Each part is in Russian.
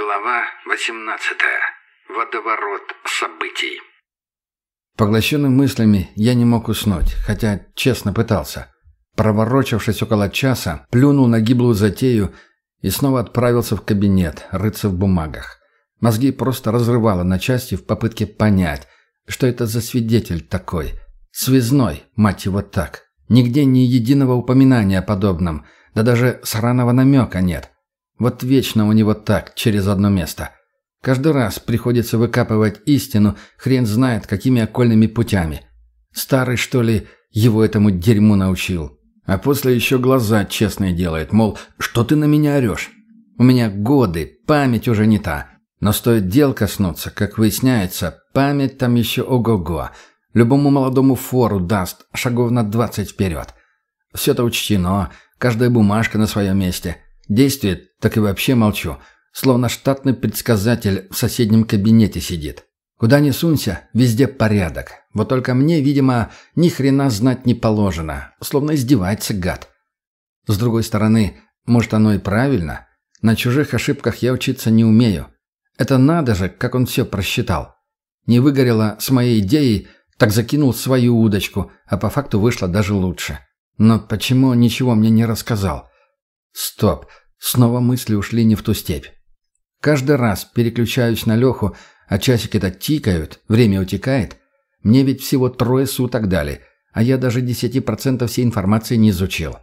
Глава 18. Водоворот событий. Поглощенный мыслями, я не мог уснуть, хотя честно пытался. Проворочавшись около часа, плюнул на гиблую затею и снова отправился в кабинет, рыться в бумагах. Мозги просто разрывало на части в попытке понять, что это за свидетель такой. Связной, мать его так. Нигде ни единого упоминания о подобном, да даже сраного намека нет. Вот вечно у него так, через одно место. Каждый раз приходится выкапывать истину, хрен знает, какими окольными путями. Старый, что ли, его этому дерьму научил. А после еще глаза честные делает, мол, что ты на меня орешь? У меня годы, память уже не та. Но стоит дел коснуться, как выясняется, память там еще ого-го. Любому молодому фору даст шагов на двадцать вперед. Все-то учтено, каждая бумажка на своем месте – Действие, так и вообще молчу. Словно штатный предсказатель в соседнем кабинете сидит. Куда ни сунься, везде порядок. Вот только мне, видимо, ни хрена знать не положено. Словно издевается гад. С другой стороны, может оно и правильно. На чужих ошибках я учиться не умею. Это надо же, как он все просчитал. Не выгорело с моей идеей, так закинул свою удочку, а по факту вышло даже лучше. Но почему он ничего мне не рассказал? Стоп. Снова мысли ушли не в ту степь. Каждый раз переключаюсь на Леху, а часики-то тикают, время утекает. Мне ведь всего трое суток дали, а я даже 10% всей информации не изучил.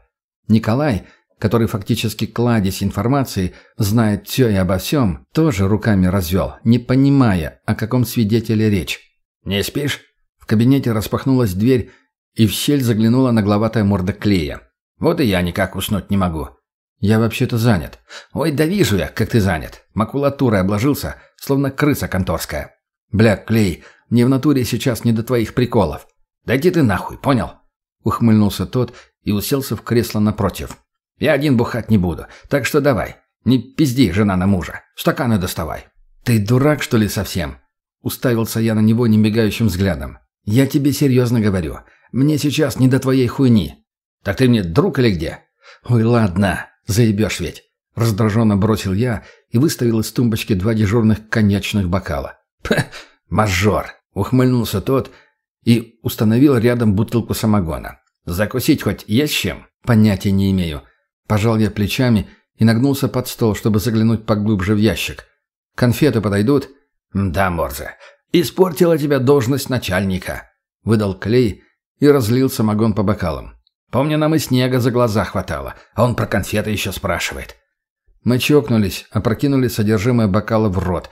Николай, который фактически кладезь информации, знает все и обо всем, тоже руками развел, не понимая, о каком свидетеле речь. «Не спишь?» В кабинете распахнулась дверь, и в щель заглянула нагловатая морда клея. «Вот и я никак уснуть не могу. «Я вообще-то занят». «Ой, да вижу я, как ты занят. Макулатурой обложился, словно крыса конторская». «Бля, Клей, мне в натуре сейчас не до твоих приколов». «Дайте ты нахуй, понял?» Ухмыльнулся тот и уселся в кресло напротив. «Я один бухать не буду, так что давай. Не пизди, жена на мужа. Стаканы доставай». «Ты дурак, что ли, совсем?» Уставился я на него немигающим взглядом. «Я тебе серьезно говорю. Мне сейчас не до твоей хуйни». «Так ты мне друг или где?» «Ой, ладно. «Заебешь ведь!» — раздраженно бросил я и выставил из тумбочки два дежурных коньячных бокала. «Пх, мажор!» — ухмыльнулся тот и установил рядом бутылку самогона. «Закусить хоть есть чем?» «Понятия не имею». Пожал я плечами и нагнулся под стол, чтобы заглянуть поглубже в ящик. «Конфеты подойдут?» «Да, Морзе. Испортила тебя должность начальника», — выдал Клей и разлил самогон по бокалам. Помню, нам и снега за глаза хватало, а он про конфеты еще спрашивает. Мы чокнулись, опрокинули содержимое бокала в рот,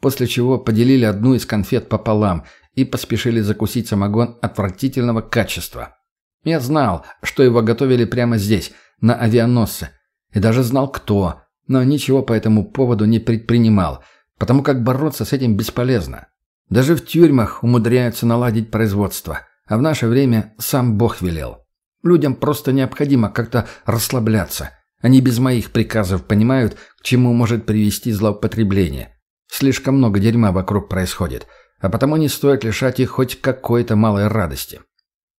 после чего поделили одну из конфет пополам и поспешили закусить самогон отвратительного качества. Я знал, что его готовили прямо здесь, на авианосце, и даже знал, кто, но ничего по этому поводу не предпринимал, потому как бороться с этим бесполезно. Даже в тюрьмах умудряются наладить производство, а в наше время сам Бог велел. Людям просто необходимо как-то расслабляться. Они без моих приказов понимают, к чему может привести злоупотребление. Слишком много дерьма вокруг происходит, а потому не стоит лишать их хоть какой-то малой радости.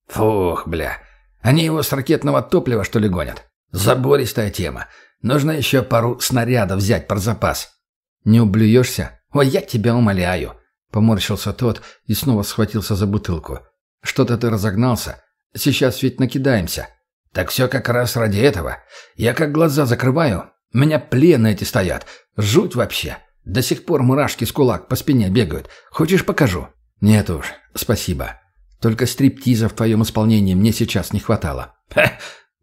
Фух, бля. Они его с ракетного топлива, что ли, гонят? Забористая тема. Нужно еще пару снарядов взять про запас. Не ублюешься? Ой, я тебя умоляю. Поморщился тот и снова схватился за бутылку. Что-то ты разогнался. Сейчас ведь накидаемся. Так все как раз ради этого. Я как глаза закрываю, у меня пленные эти стоят. Жуть вообще. До сих пор мурашки с кулак по спине бегают. Хочешь, покажу? Нет уж, спасибо. Только стриптиза в твоем исполнении мне сейчас не хватало. Ха,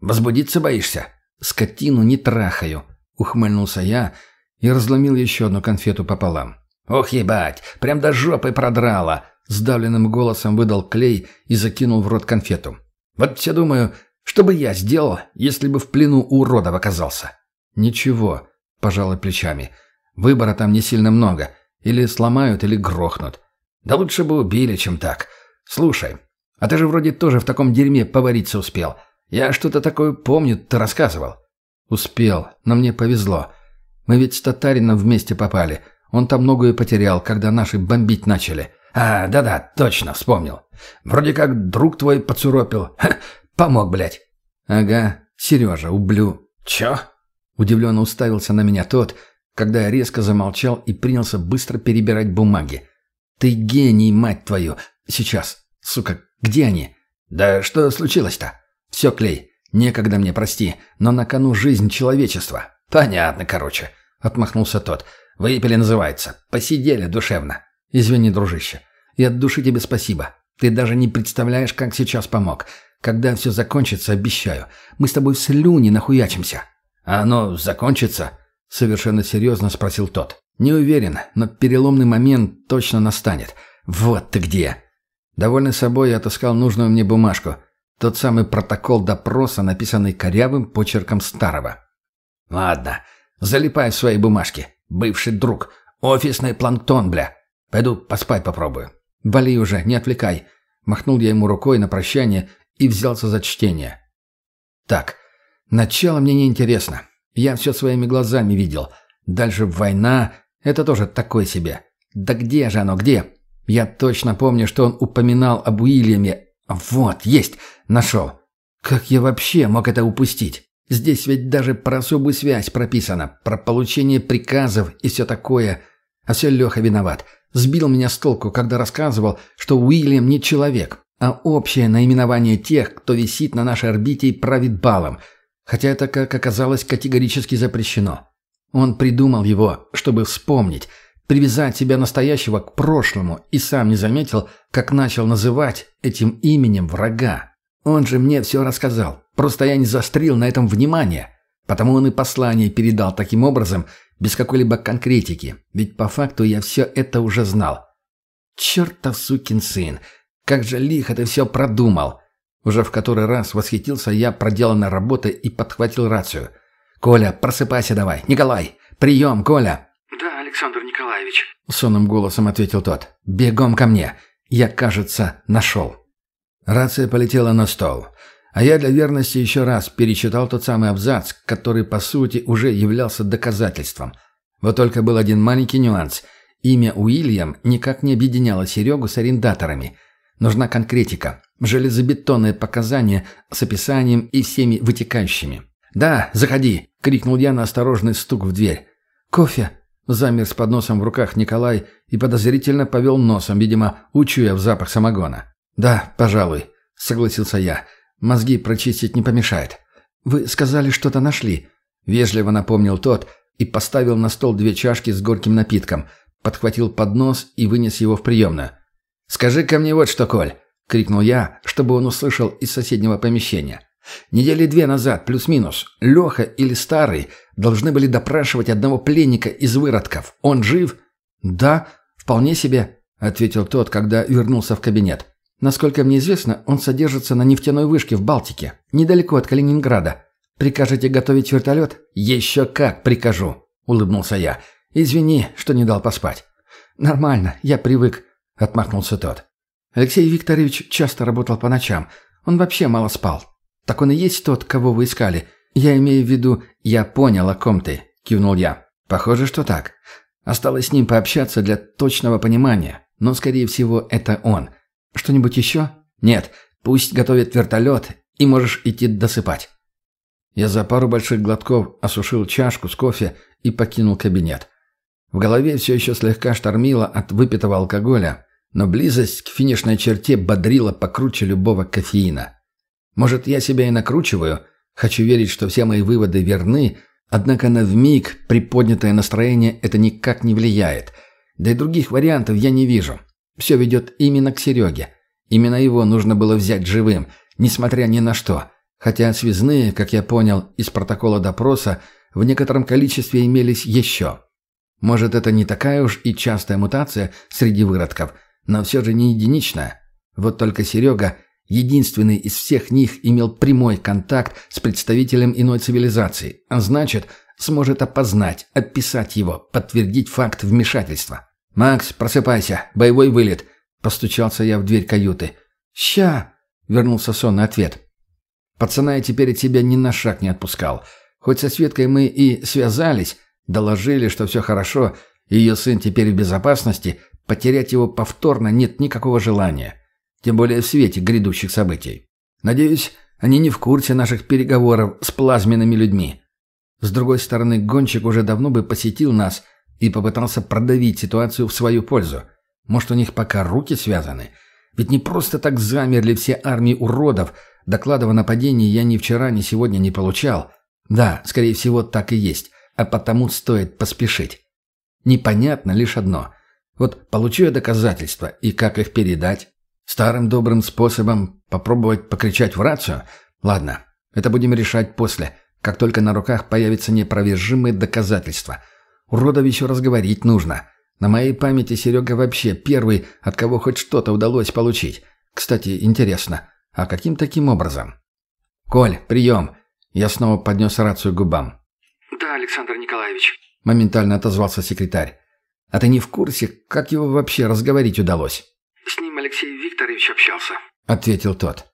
возбудиться боишься? Скотину не трахаю. Ухмыльнулся я и разломил еще одну конфету пополам. Ох, ебать, прям до жопы продрала. Сдавленным голосом выдал клей и закинул в рот конфету. Вот все думаю, что бы я сделал, если бы в плену у уродов оказался? Ничего, пожалуй плечами. Выбора там не сильно много. Или сломают, или грохнут. Да лучше бы убили, чем так. Слушай, а ты же вроде тоже в таком дерьме повариться успел. Я что-то такое помню, ты рассказывал. Успел, но мне повезло. Мы ведь с татарином вместе попали. Он там многое потерял, когда наши бомбить начали. А, да-да, точно, вспомнил. Вроде как друг твой поцуропил. Ха, помог, блядь. Ага, Сережа, ублю. Чё? Удивленно уставился на меня тот, когда я резко замолчал и принялся быстро перебирать бумаги. «Ты гений, мать твою! Сейчас! Сука, где они?» «Да что случилось-то?» «Все, Клей, некогда мне, прости, но на кону жизнь человечества». «Понятно, короче», — отмахнулся тот. «Выпили, называется. Посидели душевно». «Извини, дружище. И от души тебе спасибо. Ты даже не представляешь, как сейчас помог. Когда все закончится, обещаю, мы с тобой в слюни нахуячимся». «А оно закончится?» — совершенно серьезно спросил тот. «Не уверен, но переломный момент точно настанет. Вот ты где!» Довольный собой я отыскал нужную мне бумажку. Тот самый протокол допроса, написанный корявым почерком старого. «Ладно, залипай в свои бумажки. Бывший друг. Офисный планктон, бля. Пойду поспать попробую». «Вали уже, не отвлекай». Махнул я ему рукой на прощание и взялся за чтение. «Так, начало мне не интересно. Я все своими глазами видел. Дальше война — это тоже такое себе. Да где же оно, где?» Я точно помню, что он упоминал об Уильяме. Вот, есть, нашел. Как я вообще мог это упустить? Здесь ведь даже про особую связь прописано, про получение приказов и все такое. А все Леха виноват. Сбил меня с толку, когда рассказывал, что Уильям не человек, а общее наименование тех, кто висит на нашей орбите и правит балом. Хотя это, как оказалось, категорически запрещено. Он придумал его, чтобы вспомнить, привязать себя настоящего к прошлому и сам не заметил, как начал называть этим именем врага. Он же мне все рассказал, просто я не застрил на этом внимание. Потому он и послание передал таким образом, без какой-либо конкретики, ведь по факту я все это уже знал. Чертов сукин сын, как же лихо ты все продумал. Уже в который раз восхитился я проделанной работой и подхватил рацию. «Коля, просыпайся давай! Николай! Прием, Коля!» «Да, Александр Николаевич», — сонным голосом ответил тот. «Бегом ко мне! Я, кажется, нашел». Рация полетела на стол. А я для верности еще раз перечитал тот самый абзац, который, по сути, уже являлся доказательством. Вот только был один маленький нюанс. Имя Уильям никак не объединяло Серегу с арендаторами. Нужна конкретика, железобетонные показания с описанием и всеми вытекающими. «Да, заходи!» — крикнул я на осторожный стук в дверь. «Кофе!» — замер с подносом в руках Николай и подозрительно повел носом, видимо, учуяв запах самогона. «Да, пожалуй», — согласился я. Мозги прочистить не помешает. Вы сказали, что-то нашли. Вежливо напомнил тот и поставил на стол две чашки с горьким напитком, подхватил поднос и вынес его в приемную. «Скажи-ка мне вот что, Коль!» — крикнул я, чтобы он услышал из соседнего помещения. Недели две назад, плюс-минус, Леха или Старый должны были допрашивать одного пленника из выродков. Он жив? «Да, вполне себе», — ответил тот, когда вернулся в кабинет. Насколько мне известно, он содержится на нефтяной вышке в Балтике, недалеко от Калининграда. Прикажете готовить вертолет? Еще как прикажу, улыбнулся я. Извини, что не дал поспать. Нормально, я привык, отмахнулся тот. Алексей Викторович часто работал по ночам. Он вообще мало спал. Так он и есть тот, кого вы искали. Я имею в виду, я понял, о ком ты, кивнул я. Похоже, что так. Осталось с ним пообщаться для точного понимания, но, скорее всего, это он – «Что-нибудь еще?» «Нет, пусть готовит вертолет, и можешь идти досыпать». Я за пару больших глотков осушил чашку с кофе и покинул кабинет. В голове все еще слегка штормило от выпитого алкоголя, но близость к финишной черте бодрила покруче любого кофеина. Может, я себя и накручиваю, хочу верить, что все мои выводы верны, однако на вмиг приподнятое настроение это никак не влияет, да и других вариантов я не вижу. Все ведет именно к Сереге. Именно его нужно было взять живым, несмотря ни на что. Хотя связные, как я понял из протокола допроса, в некотором количестве имелись еще. Может, это не такая уж и частая мутация среди выродков, но все же не единичная. Вот только Серега, единственный из всех них, имел прямой контакт с представителем иной цивилизации, а значит, сможет опознать, описать его, подтвердить факт вмешательства. «Макс, просыпайся, боевой вылет!» Постучался я в дверь каюты. «Ща!» — вернулся сонный ответ. Пацана я теперь от себя ни на шаг не отпускал. Хоть со Светкой мы и связались, доложили, что все хорошо, и ее сын теперь в безопасности, потерять его повторно нет никакого желания. Тем более в свете грядущих событий. Надеюсь, они не в курсе наших переговоров с плазменными людьми. С другой стороны, гонщик уже давно бы посетил нас и попытался продавить ситуацию в свою пользу. Может, у них пока руки связаны? Ведь не просто так замерли все армии уродов. Доклада о нападении я ни вчера, ни сегодня не получал. Да, скорее всего, так и есть. А потому стоит поспешить. Непонятно лишь одно. Вот получу я доказательства, и как их передать? Старым добрым способом попробовать покричать в рацию? Ладно, это будем решать после, как только на руках появятся непровержимые доказательства. Уродов еще разговорить нужно. На моей памяти Серега вообще первый, от кого хоть что-то удалось получить. Кстати, интересно, а каким таким образом? «Коль, прием!» Я снова поднес рацию к губам. «Да, Александр Николаевич», — моментально отозвался секретарь. «А ты не в курсе, как его вообще разговорить удалось?» «С ним Алексей Викторович общался», — ответил тот.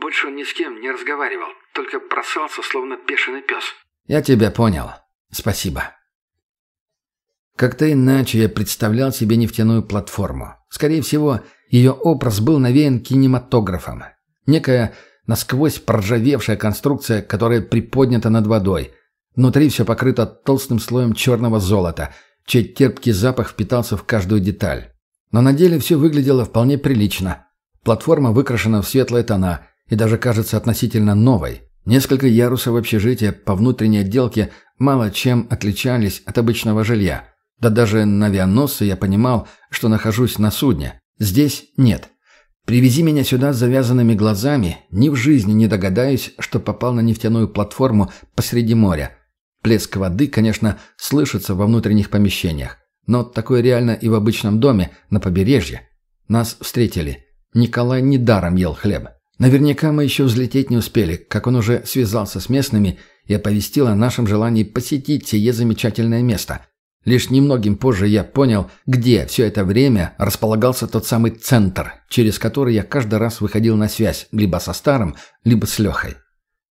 «Больше он ни с кем не разговаривал, только бросался, словно бешеный пес». «Я тебя понял. Спасибо». Как-то иначе я представлял себе нефтяную платформу. Скорее всего, ее образ был навеян кинематографом. Некая насквозь проржавевшая конструкция, которая приподнята над водой. Внутри все покрыто толстым слоем черного золота, чей терпкий запах впитался в каждую деталь. Но на деле все выглядело вполне прилично. Платформа выкрашена в светлые тона и даже кажется относительно новой. Несколько ярусов общежития по внутренней отделке мало чем отличались от обычного жилья. Да даже на авианосце я понимал, что нахожусь на судне. Здесь нет. Привези меня сюда с завязанными глазами, ни в жизни не догадаюсь, что попал на нефтяную платформу посреди моря. Плеск воды, конечно, слышится во внутренних помещениях. Но такое реально и в обычном доме, на побережье. Нас встретили. Николай недаром ел хлеб. Наверняка мы еще взлететь не успели, как он уже связался с местными и оповестил о нашем желании посетить сие замечательное место. Лишь немногим позже я понял, где все это время располагался тот самый центр, через который я каждый раз выходил на связь либо со Старым, либо с Лехой.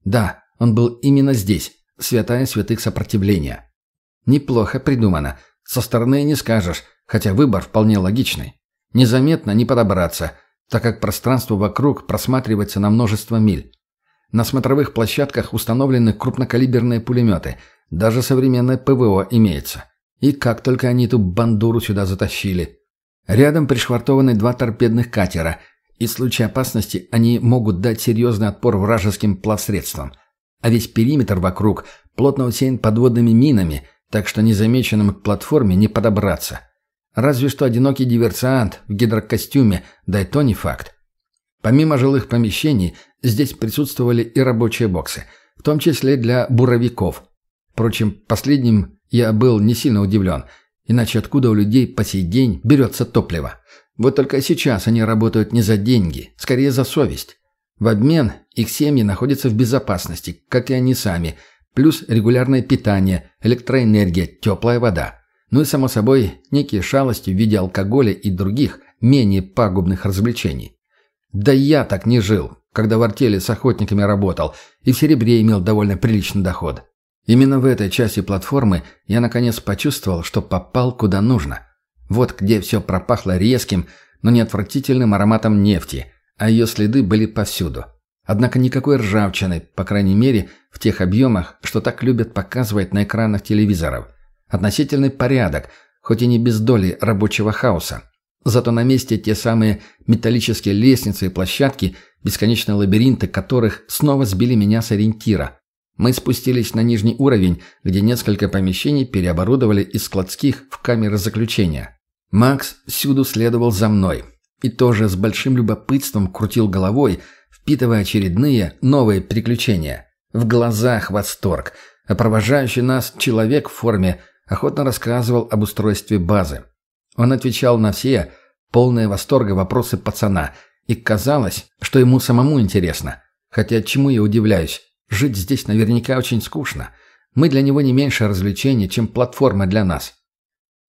Да, он был именно здесь, святая святых сопротивления. Неплохо придумано – со стороны не скажешь, хотя выбор вполне логичный. Незаметно не подобраться, так как пространство вокруг просматривается на множество миль. На смотровых площадках установлены крупнокалиберные пулеметы, даже современное ПВО имеется. И как только они эту бандуру сюда затащили. Рядом пришвартованы два торпедных катера, и в случае опасности они могут дать серьезный отпор вражеским плавсредствам. А весь периметр вокруг плотно усеян подводными минами, так что незамеченным к платформе не подобраться. Разве что одинокий диверсант в гидрокостюме, да и то не факт. Помимо жилых помещений, здесь присутствовали и рабочие боксы, в том числе для буровиков. Впрочем, последним я был не сильно удивлен, иначе откуда у людей по сей день берется топливо? Вот только сейчас они работают не за деньги, скорее за совесть. В обмен их семьи находятся в безопасности, как и они сами – Плюс регулярное питание, электроэнергия, теплая вода. Ну и, само собой, некие шалости в виде алкоголя и других, менее пагубных развлечений. Да я так не жил, когда в артели с охотниками работал и в серебре имел довольно приличный доход. Именно в этой части платформы я наконец почувствовал, что попал куда нужно. Вот где все пропахло резким, но не отвратительным ароматом нефти, а ее следы были повсюду. Однако никакой ржавчины, по крайней мере, в тех объемах, что так любят показывать на экранах телевизоров. Относительный порядок, хоть и не без доли рабочего хаоса. Зато на месте те самые металлические лестницы и площадки, бесконечные лабиринты которых снова сбили меня с ориентира. Мы спустились на нижний уровень, где несколько помещений переоборудовали из складских в камеры заключения. Макс всюду следовал за мной и тоже с большим любопытством крутил головой, впитывая очередные новые приключения. В глазах восторг, а нас человек в форме охотно рассказывал об устройстве базы. Он отвечал на все полные восторга вопросы пацана, и казалось, что ему самому интересно. Хотя чему я удивляюсь, жить здесь наверняка очень скучно. Мы для него не меньше развлечений, чем платформа для нас.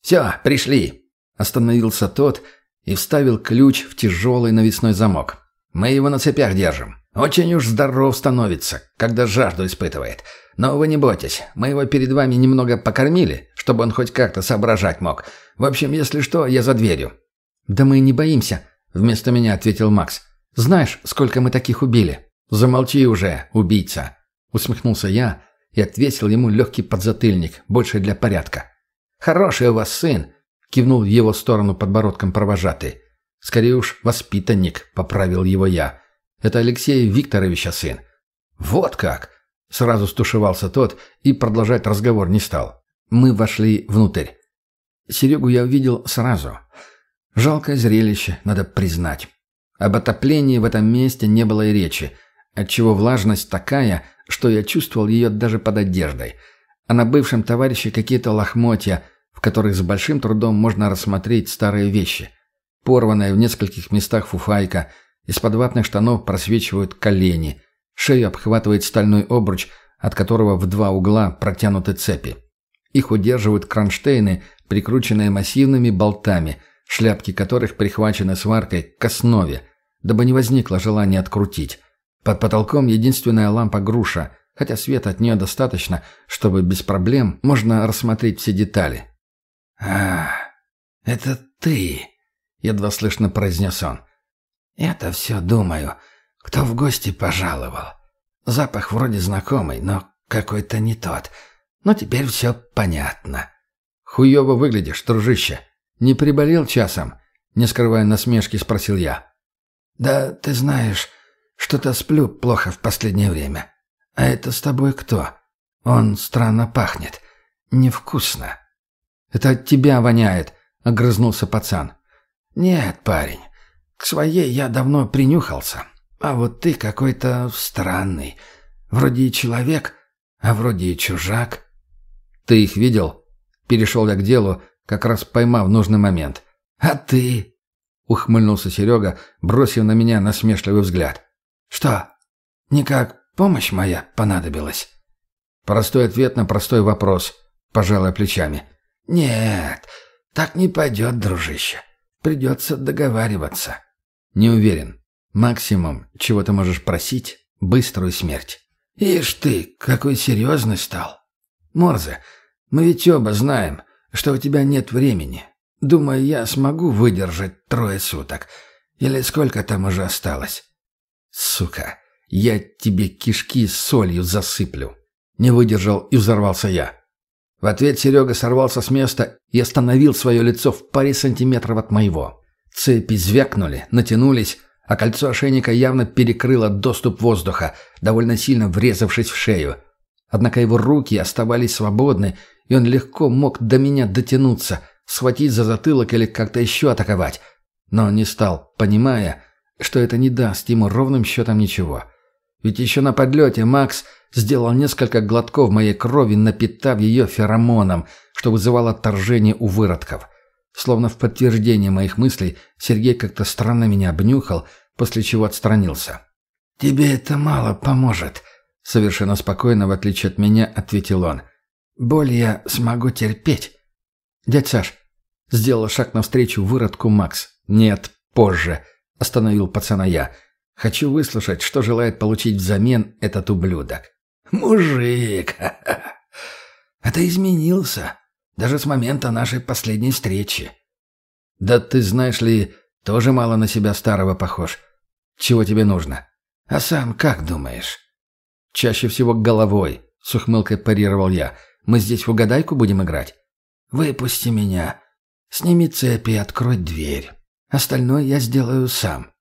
«Все, пришли!» Остановился тот и вставил ключ в тяжелый навесной замок. Мы его на цепях держим. Очень уж здоров становится, когда жажду испытывает. Но вы не бойтесь, мы его перед вами немного покормили, чтобы он хоть как-то соображать мог. В общем, если что, я за дверью». «Да мы не боимся», — вместо меня ответил Макс. «Знаешь, сколько мы таких убили?» «Замолчи уже, убийца», — усмехнулся я и отвесил ему легкий подзатыльник, больше для порядка. «Хороший у вас сын!» — кивнул в его сторону подбородком провожатый. «Скорее уж, воспитанник», — поправил его я. «Это Алексея Викторовича сын». «Вот как!» — сразу стушевался тот и продолжать разговор не стал. Мы вошли внутрь. Серегу я увидел сразу. Жалкое зрелище, надо признать. Об отоплении в этом месте не было и речи, отчего влажность такая, что я чувствовал ее даже под одеждой. А на бывшем товарище какие-то лохмотья, в которых с большим трудом можно рассмотреть старые вещи. Порванная в нескольких местах фуфайка, из-под ватных штанов просвечивают колени, шею обхватывает стальной обруч, от которого в два угла протянуты цепи. Их удерживают кронштейны, прикрученные массивными болтами, шляпки которых прихвачены сваркой к основе, дабы не возникло желания открутить. Под потолком единственная лампа-груша, хотя света от нее достаточно, чтобы без проблем можно рассмотреть все детали. «А, это ты!» — едва слышно произнес он. «Я-то все думаю, кто в гости пожаловал. Запах вроде знакомый, но какой-то не тот. Но теперь все понятно». «Хуево выглядишь, дружище. Не приболел часом?» Не скрывая насмешки, спросил я. «Да ты знаешь, что-то сплю плохо в последнее время. А это с тобой кто? Он странно пахнет. Невкусно». «Это от тебя воняет», — огрызнулся пацан. «Нет, парень, к своей я давно принюхался. А вот ты какой-то странный. Вроде и человек, а вроде и чужак». «Ты их видел?» Перешел я к делу, как раз поймав нужный момент. «А ты?» — ухмыльнулся Серега, бросив на меня насмешливый взгляд. «Что, никак помощь моя понадобилась?» Простой ответ на простой вопрос, пожалуй, плечами. «Нет, так не пойдет, дружище. Придется договариваться». «Не уверен. Максимум, чего ты можешь просить, быструю смерть». «Ишь ты, какой серьезный стал. Морзе, мы ведь оба знаем, что у тебя нет времени. Думаю, я смогу выдержать трое суток. Или сколько там уже осталось?» «Сука, я тебе кишки солью засыплю». Не выдержал и взорвался я. В ответ Серега сорвался с места и остановил свое лицо в паре сантиметров от моего. Цепи звякнули, натянулись, а кольцо ошейника явно перекрыло доступ воздуха, довольно сильно врезавшись в шею. Однако его руки оставались свободны, и он легко мог до меня дотянуться, схватить за затылок или как-то еще атаковать. Но он не стал, понимая, что это не даст ему ровным счетом ничего. Ведь еще на подлете Макс сделал несколько глотков моей крови, напитав ее феромоном, что вызывало отторжение у выродков. Словно в подтверждение моих мыслей, Сергей как-то странно меня обнюхал, после чего отстранился. «Тебе это мало поможет», — совершенно спокойно, в отличие от меня, ответил он. «Боль я смогу терпеть». «Дядь Саш», — сделал шаг навстречу выродку Макс. «Нет, позже», — остановил пацана я. Хочу выслушать, что желает получить взамен этот ублюдок. «Мужик! Ты изменился. Даже с момента нашей последней встречи». «Да ты, знаешь ли, тоже мало на себя старого похож. Чего тебе нужно?» «А сам как думаешь?» «Чаще всего головой», — с ухмылкой парировал я. «Мы здесь в угадайку будем играть?» «Выпусти меня. Сними цепи и открой дверь. Остальное я сделаю сам».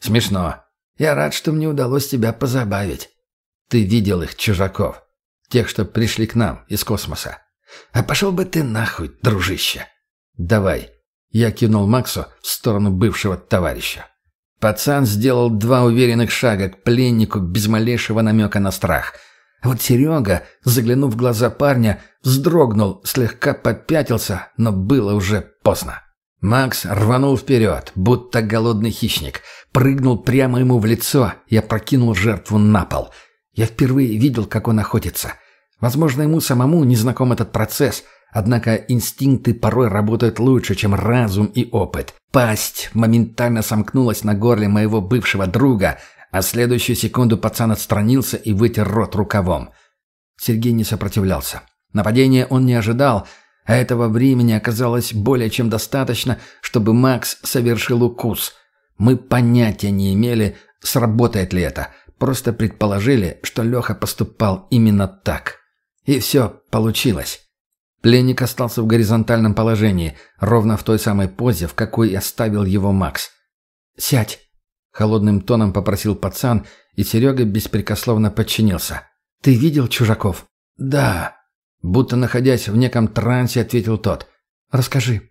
Смешно. Я рад, что мне удалось тебя позабавить. Ты видел их, чужаков. Тех, что пришли к нам из космоса. А пошел бы ты нахуй, дружище. Давай. Я кинул Максу в сторону бывшего товарища. Пацан сделал два уверенных шага к пленнику без малейшего намека на страх. А вот Серега, заглянув в глаза парня, вздрогнул, слегка попятился, но было уже поздно. Макс рванул вперед, будто голодный хищник, прыгнул прямо ему в лицо и опрокинул жертву на пол. Я впервые видел, как он охотится. Возможно, ему самому не знаком этот процесс, однако инстинкты порой работают лучше, чем разум и опыт. Пасть моментально сомкнулась на горле моего бывшего друга, а следующую секунду пацан отстранился и вытер рот рукавом. Сергей не сопротивлялся. Нападения он не ожидал — а этого времени оказалось более чем достаточно, чтобы Макс совершил укус. Мы понятия не имели, сработает ли это, просто предположили, что Леха поступал именно так. И все получилось. Пленник остался в горизонтальном положении, ровно в той самой позе, в какой оставил его Макс. «Сядь!» — холодным тоном попросил пацан, и Серега беспрекословно подчинился. «Ты видел чужаков?» «Да». Будто находясь в неком трансе, ответил тот. «Расскажи».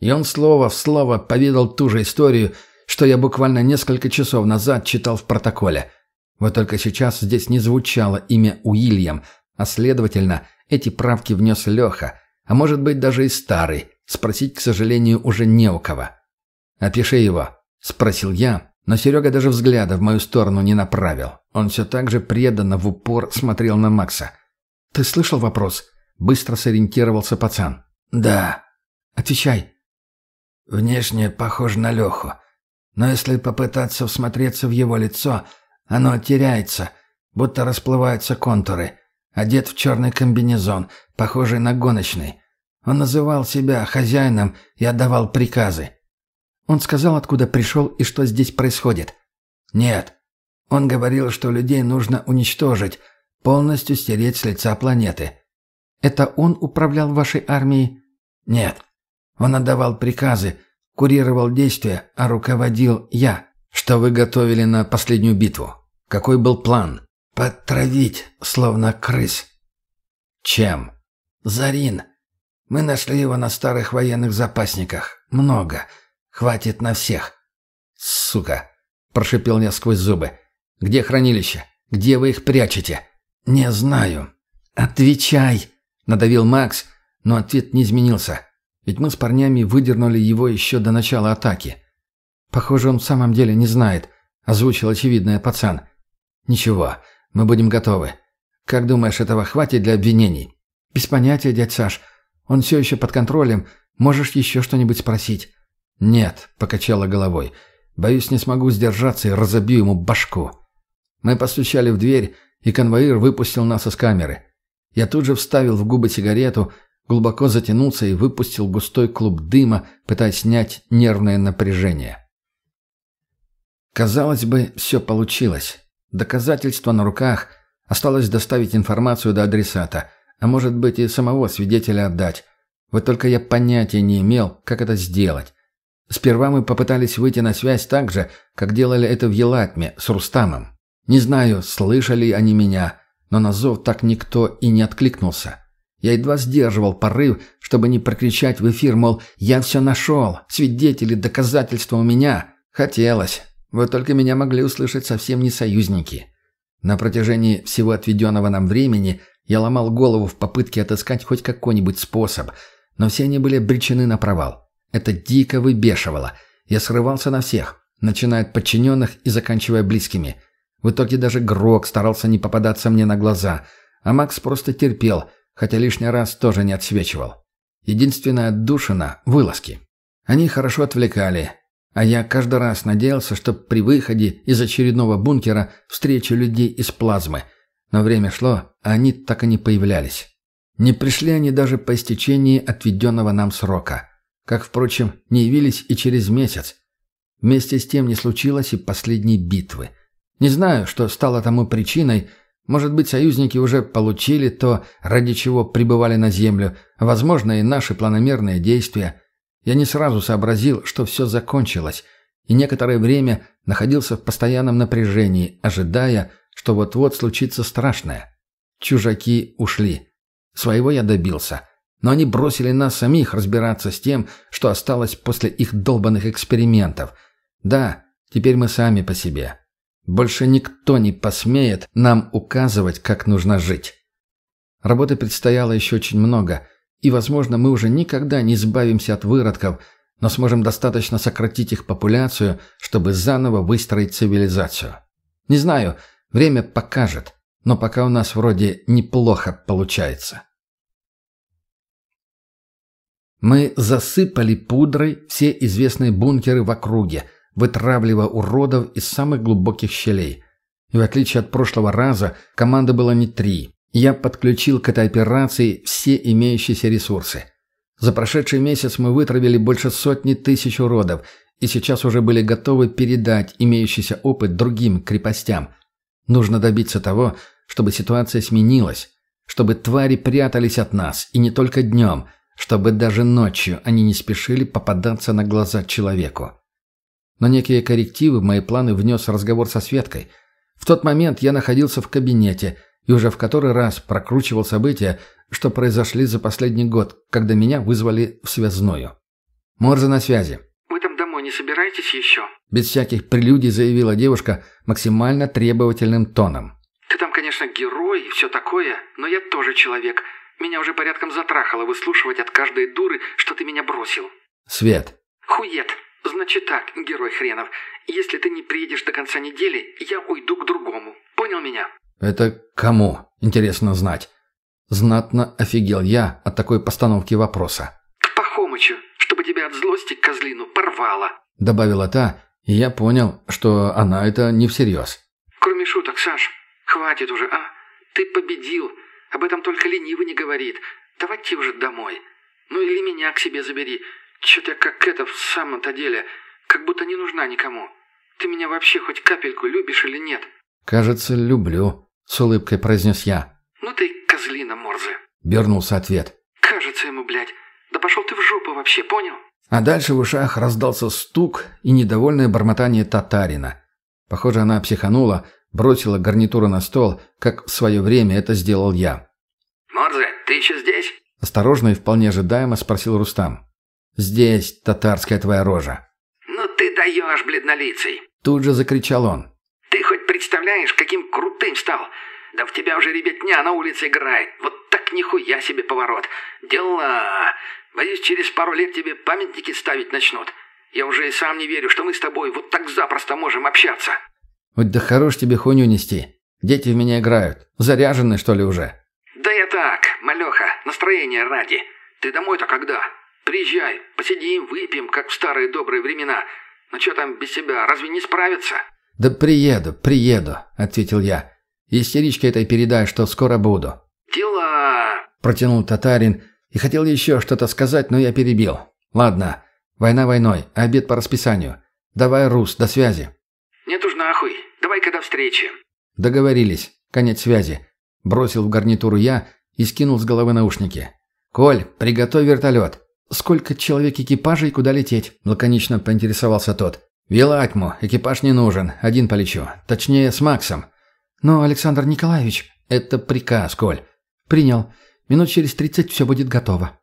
И он слово в слово поведал ту же историю, что я буквально несколько часов назад читал в протоколе. Вот только сейчас здесь не звучало имя Уильям, а следовательно, эти правки внес Леха, а может быть даже и старый. Спросить, к сожалению, уже не у кого. «Опиши его», — спросил я, но Серега даже взгляда в мою сторону не направил. Он все так же преданно в упор смотрел на Макса. «Ты слышал вопрос?» — быстро сориентировался пацан. «Да». «Отвечай». «Внешне похож на Леху. Но если попытаться всмотреться в его лицо, оно теряется, будто расплываются контуры. Одет в черный комбинезон, похожий на гоночный. Он называл себя хозяином и отдавал приказы. Он сказал, откуда пришел и что здесь происходит. Нет. Он говорил, что людей нужно уничтожить, полностью стереть с лица планеты. Это он управлял вашей армией? Нет. Он отдавал приказы, курировал действия, а руководил я. Что вы готовили на последнюю битву? Какой был план? Подтравить, словно крыс. Чем? Зарин. Мы нашли его на старых военных запасниках. Много. Хватит на всех. Сука, прошипел я сквозь зубы. Где хранилище? Где вы их прячете? Не знаю. Отвечай, надавил Макс, но ответ не изменился. Ведь мы с парнями выдернули его еще до начала атаки. Похоже, он в самом деле не знает, озвучил очевидное пацан. Ничего, мы будем готовы. Как думаешь, этого хватит для обвинений? Без понятия, дядь Саш. Он все еще под контролем. Можешь еще что-нибудь спросить? Нет, покачала головой. Боюсь, не смогу сдержаться и разобью ему башку. Мы постучали в дверь, и конвоир выпустил нас из камеры. Я тут же вставил в губы сигарету, глубоко затянулся и выпустил густой клуб дыма, пытаясь снять нервное напряжение. Казалось бы, все получилось. Доказательства на руках. Осталось доставить информацию до адресата, а может быть и самого свидетеля отдать. Вот только я понятия не имел, как это сделать. Сперва мы попытались выйти на связь так же, как делали это в Елатме с Рустамом. Не знаю, слышали они меня, но на зов так никто и не откликнулся. Я едва сдерживал порыв, чтобы не прокричать в эфир, мол, «Я все нашел! Свидетели, доказательства у меня!» Хотелось. Вот только меня могли услышать совсем не союзники. На протяжении всего отведенного нам времени я ломал голову в попытке отыскать хоть какой-нибудь способ, но все они были обречены на провал. Это дико выбешивало. Я срывался на всех, начиная от подчиненных и заканчивая близкими. В итоге даже Грок старался не попадаться мне на глаза, а Макс просто терпел, хотя лишний раз тоже не отсвечивал. Единственная отдушина — вылазки. Они хорошо отвлекали, а я каждый раз надеялся, что при выходе из очередного бункера встречу людей из плазмы. Но время шло, а они так и не появлялись. Не пришли они даже по истечении отведенного нам срока. Как, впрочем, не явились и через месяц. Вместе с тем не случилось и последней битвы. Не знаю, что стало тому причиной. Может быть, союзники уже получили то, ради чего прибывали на Землю. Возможно, и наши планомерные действия – я не сразу сообразил, что все закончилось, и некоторое время находился в постоянном напряжении, ожидая, что вот-вот случится страшное. Чужаки ушли. Своего я добился. Но они бросили нас самих разбираться с тем, что осталось после их долбанных экспериментов. Да, теперь мы сами по себе. Больше никто не посмеет нам указывать, как нужно жить. Работы предстояло еще очень много – и, возможно, мы уже никогда не избавимся от выродков, но сможем достаточно сократить их популяцию, чтобы заново выстроить цивилизацию. Не знаю, время покажет, но пока у нас вроде неплохо получается. Мы засыпали пудрой все известные бункеры в округе, вытравливая уродов из самых глубоких щелей. И в отличие от прошлого раза, команда была не три, я подключил к этой операции все имеющиеся ресурсы. За прошедший месяц мы вытравили больше сотни тысяч уродов и сейчас уже были готовы передать имеющийся опыт другим крепостям. Нужно добиться того, чтобы ситуация сменилась, чтобы твари прятались от нас, и не только днем, чтобы даже ночью они не спешили попадаться на глаза человеку. Но некие коррективы в мои планы внес разговор со Светкой. В тот момент я находился в кабинете и уже в который раз прокручивал события, что произошли за последний год, когда меня вызвали в связную. Морзе на связи. «Вы там домой не собираетесь еще?» Без всяких прелюдий заявила девушка максимально требовательным тоном. «Ты там, конечно, герой и все такое, но я тоже человек. Меня уже порядком затрахало выслушивать от каждой дуры, что ты меня бросил». «Свет». «Хует. Значит так, герой хренов. Если ты не приедешь до конца недели, я уйду к другому. Понял меня?» «Это кому? Интересно знать». Знатно офигел я от такой постановки вопроса. «К Пахомычу, чтобы тебя от злости козлину порвало», — добавила та, и я понял, что она это не всерьез. «Кроме шуток, Саш, хватит уже, а? Ты победил. Об этом только ленивый не говорит. Давайте уже домой. Ну или меня к себе забери. Чё-то я как это в самом-то деле, как будто не нужна никому. Ты меня вообще хоть капельку любишь или нет?» «Кажется, люблю», — с улыбкой произнес я. «Ну ты козлина, Морзе!» — вернулся ответ. «Кажется ему, блядь. Да пошел ты в жопу вообще, понял?» А дальше в ушах раздался стук и недовольное бормотание татарина. Похоже, она психанула, бросила гарнитуру на стол, как в свое время это сделал я. «Морзе, ты еще здесь?» Осторожно и вполне ожидаемо спросил Рустам. «Здесь, татарская твоя рожа». «Ну ты даешь, бледнолицый!» Тут же закричал он. «Ты хоть представляешь, каким крутым стал? Да в тебя уже ребятня на улице играет. Вот так нихуя себе поворот. Дела. Боюсь, через пару лет тебе памятники ставить начнут. Я уже и сам не верю, что мы с тобой вот так запросто можем общаться». «Вот да хорош тебе хуйню нести. Дети в меня играют. Заряжены, что ли, уже?» «Да я так, малеха, настроение ради. Ты домой-то когда? Приезжай, посидим, выпьем, как в старые добрые времена. Ну что там без тебя, разве не справиться?» «Да приеду, приеду», — ответил я. «Истеричке этой передай, что скоро буду». «Дела...» — протянул татарин и хотел еще что-то сказать, но я перебил. «Ладно, война войной, обед по расписанию. Давай, Рус, до связи». «Нет уж нахуй, давай-ка до встречи». «Договорились. Конец связи». Бросил в гарнитуру я и скинул с головы наушники. «Коль, приготовь вертолет». «Сколько человек экипажа и куда лететь?» – лаконично поинтересовался тот. «Вилатьму, экипаж не нужен, один полечу. Точнее, с Максом». «Но, Александр Николаевич...» «Это приказ, Коль». «Принял. Минут через тридцать все будет готово».